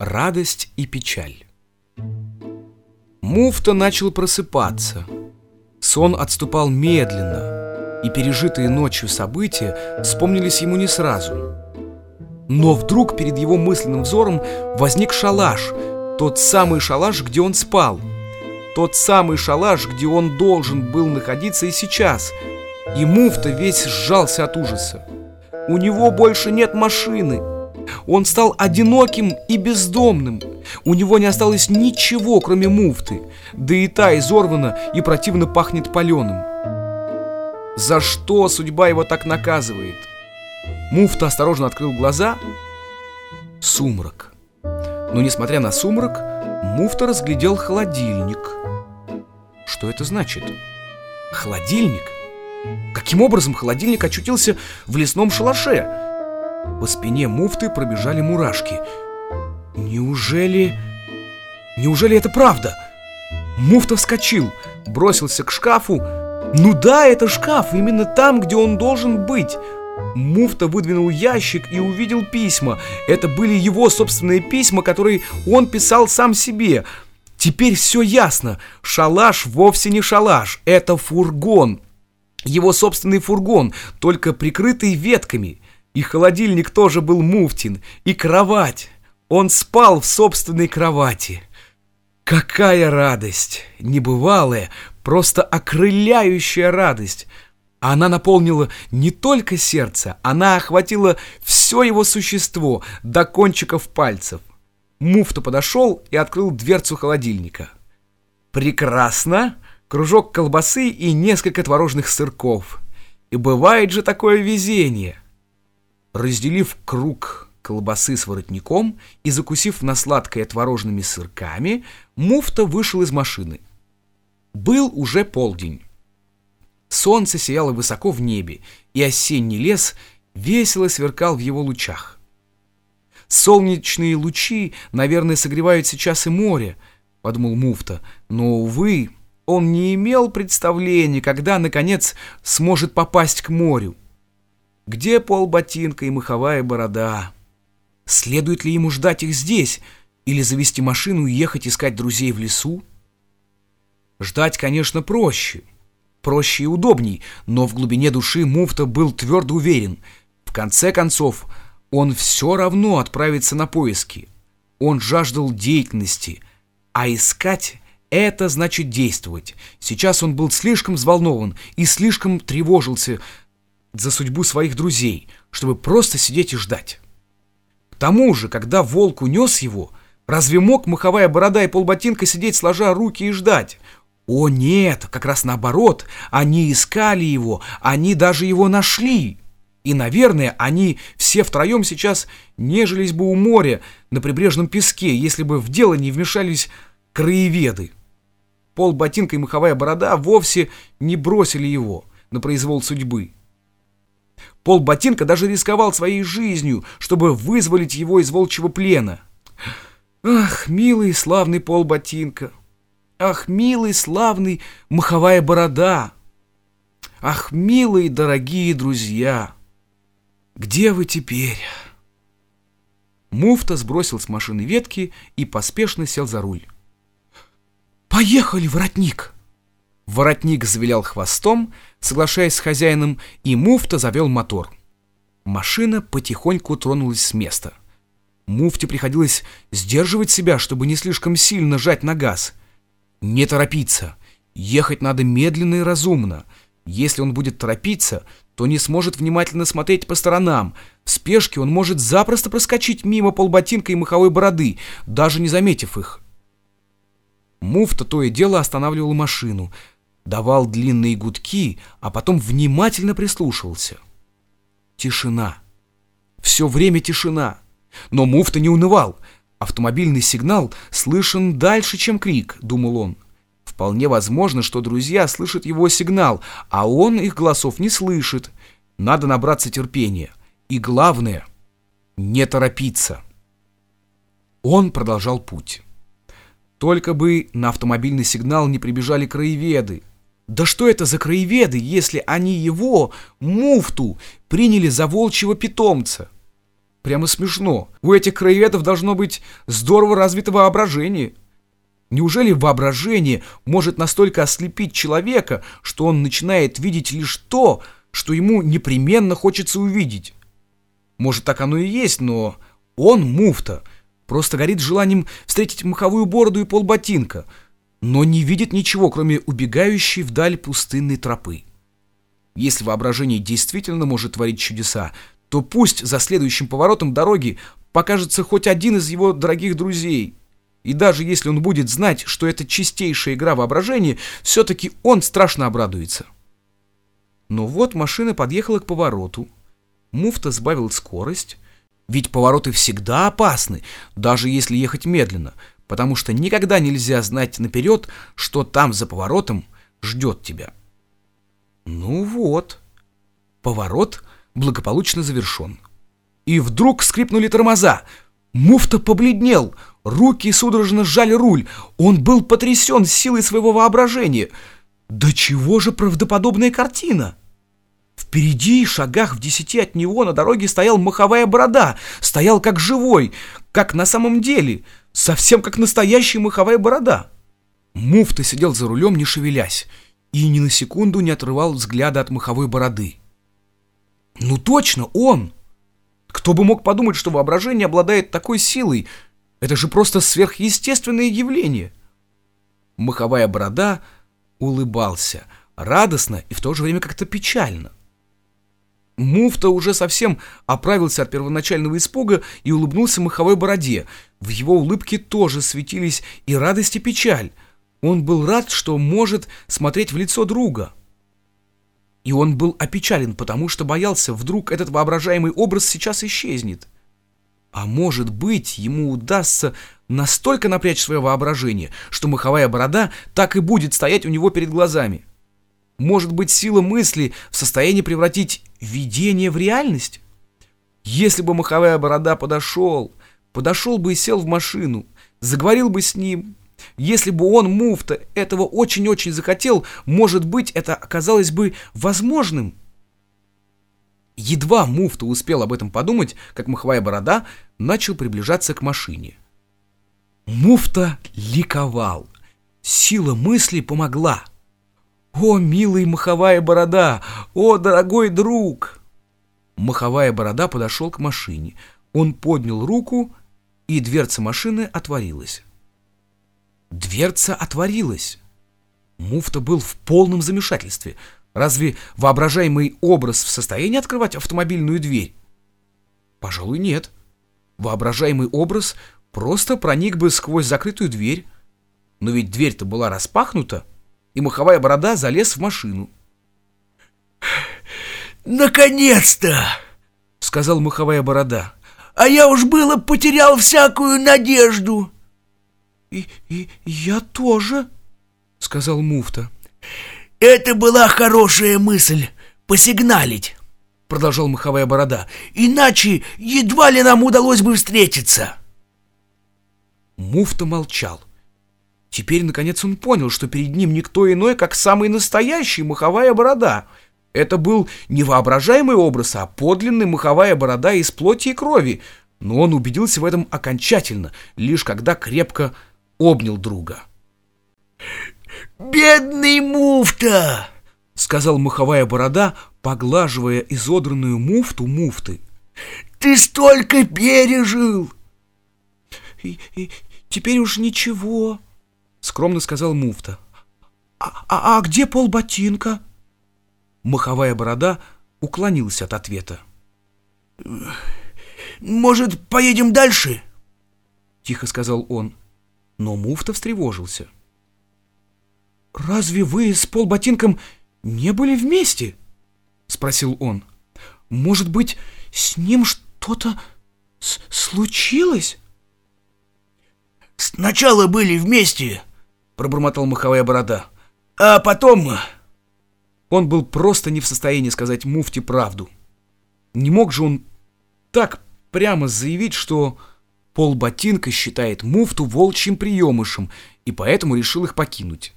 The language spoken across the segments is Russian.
Радость и печаль. Муфта начал просыпаться. Сон отступал медленно, и пережитые ночью события вспомнились ему не сразу. Но вдруг перед его мысленным взором возник шалаш, тот самый шалаш, где он спал. Тот самый шалаш, где он должен был находиться и сейчас. И муфта весь сжался от ужаса. У него больше нет машины. Он стал одиноким и бездомным. У него не осталось ничего, кроме муфты. Да и та изорвана и противно пахнет паленым. За что судьба его так наказывает? Муфта осторожно открыл глаза. Сумрак. Но несмотря на сумрак, Муфта разглядел холодильник. Что это значит? Холодильник? Каким образом холодильник очутился в лесном шалаше? По спине муфты пробежали мурашки. Неужели... Неужели это правда? Муфта вскочил, бросился к шкафу. Ну да, это шкаф, именно там, где он должен быть. Муфта выдвинул ящик и увидел письма. Это были его собственные письма, которые он писал сам себе. Теперь все ясно. Шалаш вовсе не шалаш, это фургон. Его собственный фургон, только прикрытый ветками. И холодильник тоже был муфтин, и кровать. Он спал в собственной кровати. Какая радость! Небывалая, просто окрыляющая радость. Она наполнила не только сердце, она охватила все его существо до кончиков пальцев. Муфта подошел и открыл дверцу холодильника. «Прекрасно!» кружок колбасы и несколько творожных сырков. И бывает же такое везение. Разделив круг колбасы с воротником и закусив на сладкое творожными сырками, муфта вышел из машины. Был уже полдень. Солнце сияло высоко в небе, и осенний лес весело сверкал в его лучах. Солнечные лучи, наверное, согревают сейчас и море, подумал муфта, но, увы, он не имел представления, когда, наконец, сможет попасть к морю. Где полботинка и маховая борода? Следует ли ему ждать их здесь или завести машину и ехать искать друзей в лесу? Ждать, конечно, проще. Проще и удобней, но в глубине души муфта был твердо уверен. В конце концов, он все равно отправится на поиски. Он жаждал деятельности, а искать это значит действовать. Сейчас он был слишком взволнован и слишком тревожился за судьбу своих друзей, чтобы просто сидеть и ждать. К тому же, когда волк унес его, разве мог маховая борода и полботинка сидеть сложа руки и ждать? О нет, как раз наоборот, они искали его, они даже его нашли. И, наверное, они все втроем сейчас нежились бы у моря на прибрежном песке, если бы в дело не вмешались краеведы. Пол ботинка и маховая борода вовсе не бросили его на произвол судьбы. Пол ботинка даже рисковал своей жизнью, чтобы вызволить его из волчьего плена. Ах, милый славный пол ботинка! Ах, милый славный маховая борода! Ах, милые дорогие друзья! Где вы теперь? Муфта сбросил с машины ветки и поспешно сел за руль. «Поехали, воротник!» Воротник завилял хвостом, соглашаясь с хозяином, и муфта завел мотор. Машина потихоньку тронулась с места. Муфте приходилось сдерживать себя, чтобы не слишком сильно жать на газ. Не торопиться. Ехать надо медленно и разумно. Если он будет торопиться, то не сможет внимательно смотреть по сторонам. В спешке он может запросто проскочить мимо полботинка и маховой бороды, даже не заметив их. Муфта то и дело останавливал машину, давал длинные гудки, а потом внимательно прислушивался. Тишина. Все время тишина. Но муфта не унывал. Автомобильный сигнал слышен дальше, чем крик, думал он. Вполне возможно, что друзья слышат его сигнал, а он их голосов не слышит. Надо набраться терпения. И главное, не торопиться. Он продолжал путь. Только бы на автомобильный сигнал не прибежали краеведы. Да что это за краеведы, если они его, муфту, приняли за волчьего питомца? Прямо смешно. У этих краеведов должно быть здорово развито воображение. Неужели воображение может настолько ослепить человека, что он начинает видеть лишь то, что ему непременно хочется увидеть? Может, так оно и есть, но он, муфта, просто горит желанием встретить маховую бороду и полботинка, но не видит ничего, кроме убегающей вдаль пустынной тропы. Если воображение действительно может творить чудеса, то пусть за следующим поворотом дороги покажется хоть один из его дорогих друзей. И даже если он будет знать, что это чистейшая игра воображения, все-таки он страшно обрадуется. Но вот машина подъехала к повороту. Муфта сбавил скорость, ведь повороты всегда опасны, даже если ехать медленно, потому что никогда нельзя знать наперед, что там за поворотом ждет тебя. Ну вот, поворот благополучно завершен. И вдруг скрипнули тормоза. Муфта побледнел, руки судорожно сжали руль. Он был потрясен силой своего воображения. Да чего же правдоподобная картина! Впереди, шагах в десяти от него, на дороге стоял маховая борода. Стоял как живой, как на самом деле, совсем как настоящая маховая борода. Муфта сидел за рулем, не шевелясь, и ни на секунду не отрывал взгляда от маховой бороды. Ну точно, он! Кто бы мог подумать, что воображение обладает такой силой? Это же просто сверхъестественное явление. Маховая борода улыбался, радостно и в то же время как-то печально. Муфта уже совсем оправился от первоначального испуга и улыбнулся маховой бороде. В его улыбке тоже светились и радость, и печаль. Он был рад, что может смотреть в лицо друга. И он был опечален, потому что боялся, вдруг этот воображаемый образ сейчас исчезнет. А может быть, ему удастся настолько напрячь свое воображение, что маховая борода так и будет стоять у него перед глазами. Может быть, сила мысли в состоянии превратить видение в реальность? Если бы маховая борода подошел, подошел бы и сел в машину, заговорил бы с ним, если бы он, муфта, этого очень-очень захотел, может быть, это оказалось бы возможным. Едва муфта успел об этом подумать, как маховая борода начал приближаться к машине. Муфта ликовал. Сила мысли помогла. «О, милый маховая борода! О, дорогой друг!» Маховая борода подошел к машине. Он поднял руку, и дверца машины отворилась. Дверца отворилась. Муфта был в полном замешательстве. Разве воображаемый образ в состоянии открывать автомобильную дверь? Пожалуй, нет. Воображаемый образ просто проник бы сквозь закрытую дверь. Но ведь дверь-то была распахнута, и маховая борода залез в машину. «Наконец-то!» — сказал маховая борода. «А я уж было потерял всякую надежду!» «И, и я тоже», — сказал муфта. «Это была хорошая мысль — посигналить», — продолжал маховая борода. «Иначе едва ли нам удалось бы встретиться». Муфта молчал. Теперь, наконец, он понял, что перед ним никто иной, как самый настоящий маховая борода. Это был не воображаемый образ, а подлинный маховая борода из плоти и крови. Но он убедился в этом окончательно, лишь когда крепко обнял друга. «Бедный муфта!» — сказал маховая борода, поглаживая изодранную муфту муфты. «Ты столько пережил!» и, и теперь уж ничего», — скромно сказал муфта. «А, а, а где полботинка?» Маховая борода уклонился от ответа. «Может, поедем дальше?» — тихо сказал он но муфта встревожился. «Разве вы с полботинком не были вместе?» — спросил он. «Может быть, с ним что-то случилось?» «Сначала были вместе», — пробормотал маховая борода. «А потом...» Он был просто не в состоянии сказать муфте правду. Не мог же он так прямо заявить, что Пол ботинка считает муфту волчьим приемышем и поэтому решил их покинуть.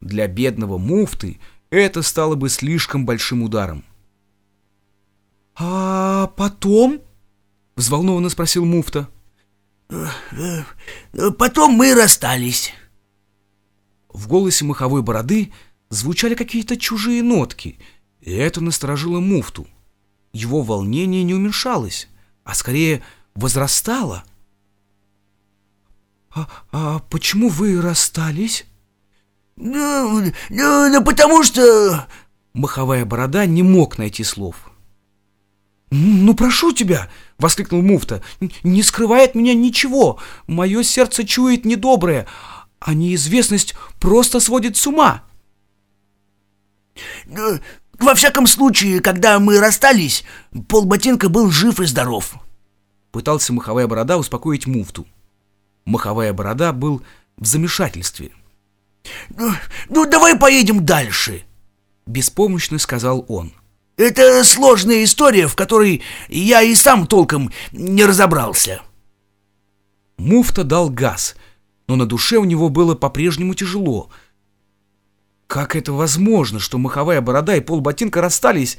Для бедного муфты это стало бы слишком большим ударом. «А потом?» — взволнованно спросил муфта. «Потом мы расстались». В голосе маховой бороды звучали какие-то чужие нотки, и это насторожило муфту. Его волнение не уменьшалось, а скорее возрастало. «А, а почему вы расстались?» «Ну, ну, ну, потому что...» Маховая борода не мог найти слов. «Ну, прошу тебя!» — воскликнул муфта. «Не скрывает меня ничего. Мое сердце чует недоброе, а неизвестность просто сводит с ума». Ну, «Во всяком случае, когда мы расстались, полботинка был жив и здоров». Пытался маховая борода успокоить муфту. Маховая борода был в замешательстве. «Ну, ну давай поедем дальше», — беспомощно сказал он. Это сложная история, в которой я и сам толком не разобрался. Муфта дал газ, но на душе у него было по-прежнему тяжело. Как это возможно, что маховая борода и полботинка расстались?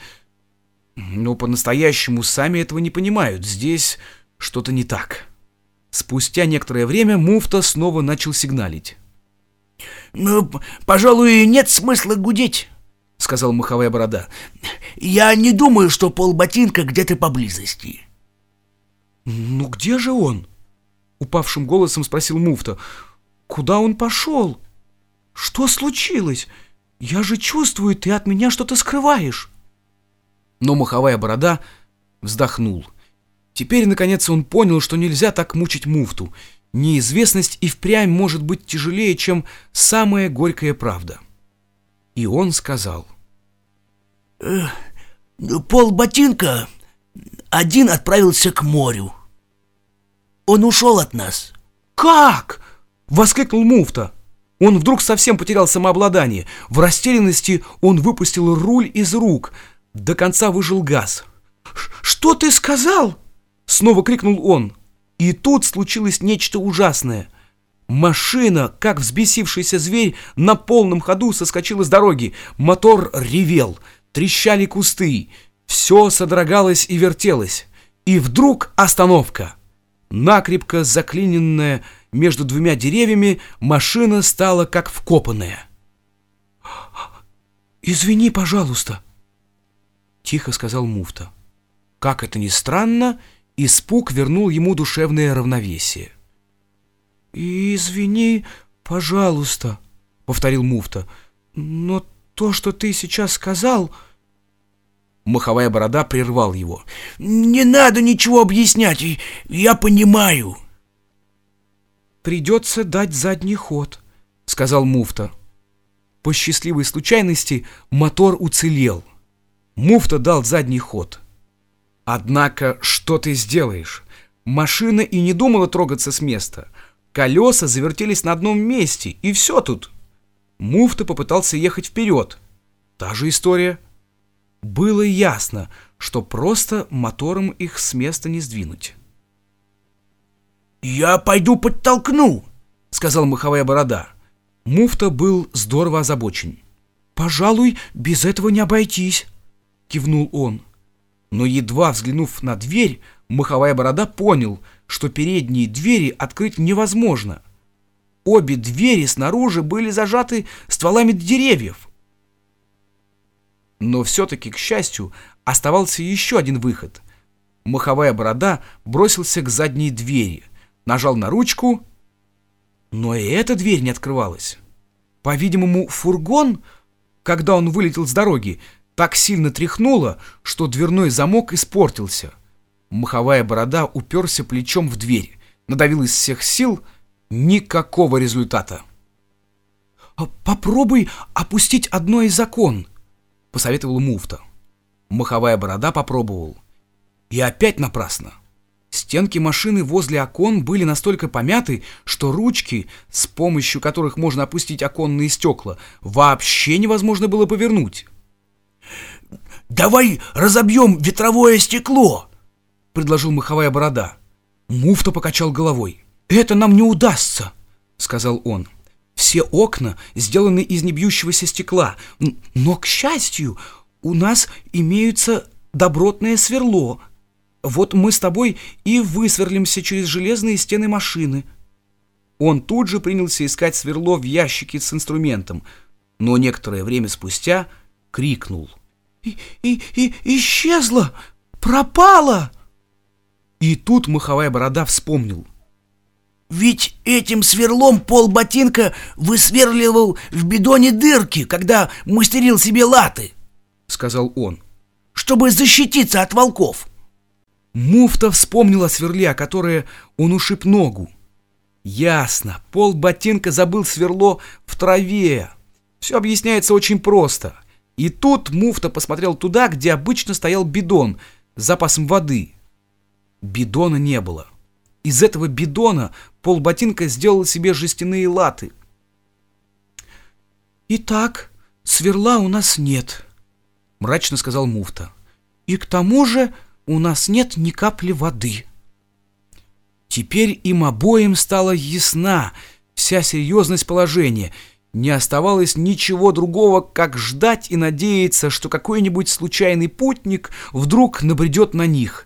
Но по-настоящему сами этого не понимают. Здесь что-то не так. Спустя некоторое время муфта снова начал сигналить. «Ну, пожалуй, нет смысла гудеть», — сказал маховая борода. «Я не думаю, что полботинка где-то поблизости». «Ну где же он?» — упавшим голосом спросил муфта. «Куда он пошел? Что случилось? Я же чувствую, ты от меня что-то скрываешь». Но маховая борода вздохнул. Теперь, наконец, он понял, что нельзя так мучить муфту. Неизвестность и впрямь может быть тяжелее, чем самая горькая правда. И он сказал. «Э, «Пол ботинка один отправился к морю. Он ушел от нас». «Как?» — воскликнул муфта. Он вдруг совсем потерял самообладание. В растерянности он выпустил руль из рук. До конца выжил газ. «Что ты сказал?» — снова крикнул он. И тут случилось нечто ужасное — Машина, как взбесившийся зверь, на полном ходу соскочила с дороги. Мотор ревел, трещали кусты. Все содрогалось и вертелось. И вдруг остановка. Накрепко заклиненная между двумя деревьями, машина стала как вкопанная. «Извини, пожалуйста», — тихо сказал муфта. Как это ни странно, испуг вернул ему душевное равновесие. «Извини, пожалуйста», — повторил муфта. «Но то, что ты сейчас сказал...» Маховая борода прервал его. «Не надо ничего объяснять, я понимаю». «Придется дать задний ход», — сказал муфта. По счастливой случайности мотор уцелел. Муфта дал задний ход. Однако, что ты сделаешь? Машина и не думала трогаться с места — Колеса завертелись на одном месте, и все тут. Муфта попытался ехать вперед. Та же история. Было ясно, что просто мотором их с места не сдвинуть. «Я пойду подтолкну», — сказал маховая борода. Муфта был здорово озабочен. «Пожалуй, без этого не обойтись», — кивнул он. Но едва взглянув на дверь, маховая борода понял — что передние двери открыть невозможно. Обе двери снаружи были зажаты стволами деревьев. Но все-таки, к счастью, оставался еще один выход. Маховая борода бросился к задней двери, нажал на ручку, но и эта дверь не открывалась. По-видимому, фургон, когда он вылетел с дороги, так сильно тряхнуло, что дверной замок испортился — Маховая борода уперся плечом в дверь, надавил из всех сил, никакого результата. «А «Попробуй опустить одно из окон», — посоветовал муфта. Маховая борода попробовал. И опять напрасно. Стенки машины возле окон были настолько помяты, что ручки, с помощью которых можно опустить оконные стекла, вообще невозможно было повернуть. «Давай разобьем ветровое стекло!» предложил маховая борода. Муфта покачал головой. «Это нам не удастся», — сказал он. «Все окна сделаны из небьющегося стекла, но, к счастью, у нас имеются добротное сверло. вот мы с тобой и высверлимся через железные стены машины». Он тут же принялся искать сверло в ящике с инструментом, но некоторое время спустя крикнул. «И, и, и исчезла! Пропала!» И тут маховая борода вспомнил. «Ведь этим сверлом пол ботинка высверливал в бидоне дырки, когда мастерил себе латы», — сказал он, — «чтобы защититься от волков». Муфта вспомнил о сверле, о которое он ушиб ногу. Ясно, пол ботинка забыл сверло в траве. Все объясняется очень просто. И тут муфта посмотрел туда, где обычно стоял бидон с запасом воды. Бидона не было. Из этого бидона пол ботинка сделал себе жестяные латы. «Итак, сверла у нас нет», — мрачно сказал муфта. «И к тому же у нас нет ни капли воды. Теперь им обоим стала ясна вся серьезность положения. Не оставалось ничего другого, как ждать и надеяться, что какой-нибудь случайный путник вдруг набредет на них.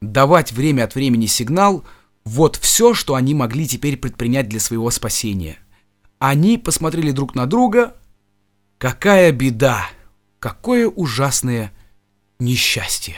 Давать время от времени сигнал — вот все, что они могли теперь предпринять для своего спасения. Они посмотрели друг на друга. Какая беда! Какое ужасное несчастье!